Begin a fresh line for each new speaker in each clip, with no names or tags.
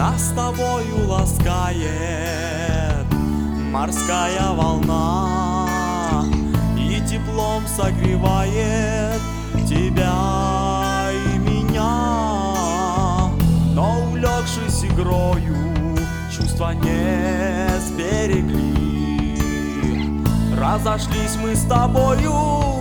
нас с тобою ласкает морская волна и теплом согревает тебя и меня. Но улегшись игрою, чувства не сберегли. Разошлись мы с тобою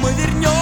мы вернем.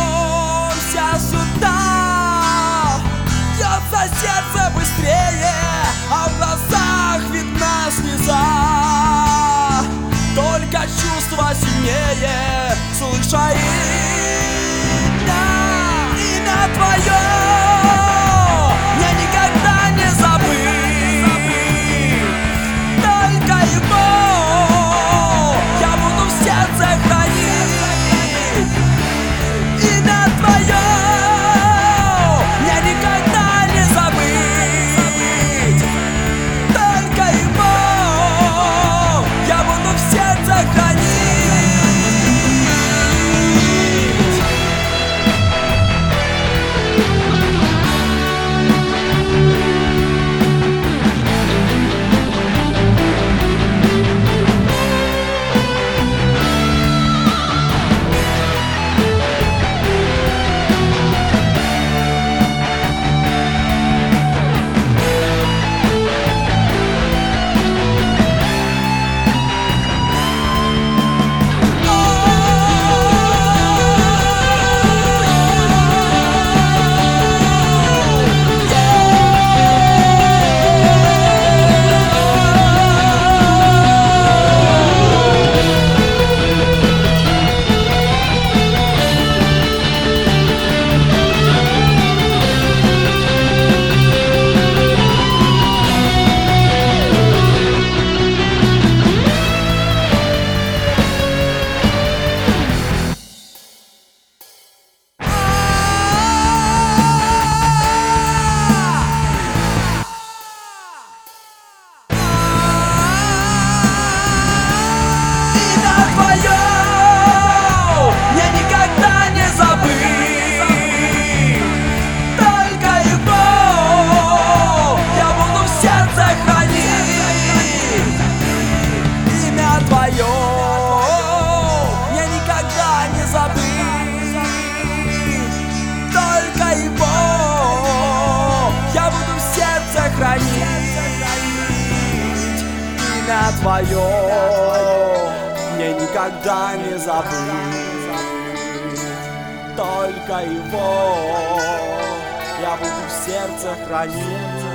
свое Мне никогда не забыть. Только его. Я буду в сердце хранить.